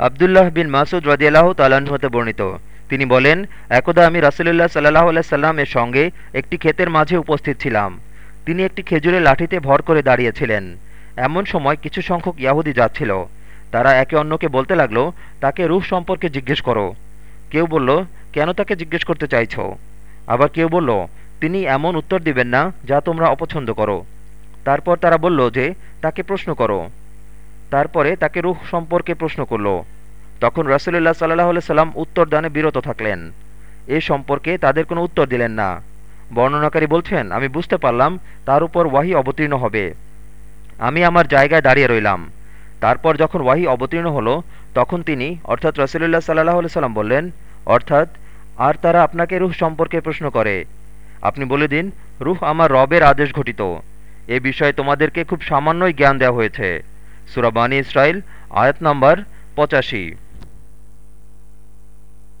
আবদুল্লাহ বিন মাসুদ রদিয়াল্লাহ তালান হতে বর্ণিত। তিনি বলেন, একদা আমি রাসুলুল্লাহ সাল্লাহ সাল্লাম এর সঙ্গে একটি ক্ষেতের মাঝে উপস্থিত ছিলাম। তিনি একটি খেজুরের লাঠিতে ভর করে দাঁড়িয়েছিলেন। এমন সময় কিছু সংখ্যক ইয়াহুদি যাচ্ছিল। তারা একে অন্যকে বলতে লাগল, তাকে রূহ সম্পর্কে জিজ্ঞেস করো। কেউ বলল, কেন তাকে জিজ্ঞেস করতে চাইছ? আবার কেউ বলল, তিনি এমন উত্তর দিবেন না যা তোমরা অপছন্দ করো। তারপর তারা বলল যে, তাকে প্রশ্ন করো। তারপরে তাকে রুহ সম্পর্কে প্রশ্ন করল। তখন রাসুলুল্লাহ সাল্লাহ সাল্লাম উত্তর দানে বিরত থাকলেন। এ সম্পর্কে তাদের কোনো উত্তর দিলেন না। বর্ণনাকারী বলছেন, আমি বুঝতে পারলাম, তার উপর ওয়াহি অবতীর্ণ হবে। আমি আমার জায়গায় দাঁড়িয়ে রইলাম। তারপর যখন ওয়াহি অবতীর্ণ হলো, তখন তিনি, অর্থাৎ রসুলুল্লাহ সাল্লাহ সাল্লাম বললেন, অর্থাৎ, আর তারা আপনাকে রুহ সম্পর্কে প্রশ্ন করে। আপনি বলে দিন, রুহ আমার রবের আদেশ ঘটিত। এ বিষয়ে তোমাদেরকে খুব সামান্যই জ্ঞান দেওয়া হয়েছে। সুরাবানী ইসরায়েল আয়াত নম্বর পঁচাশি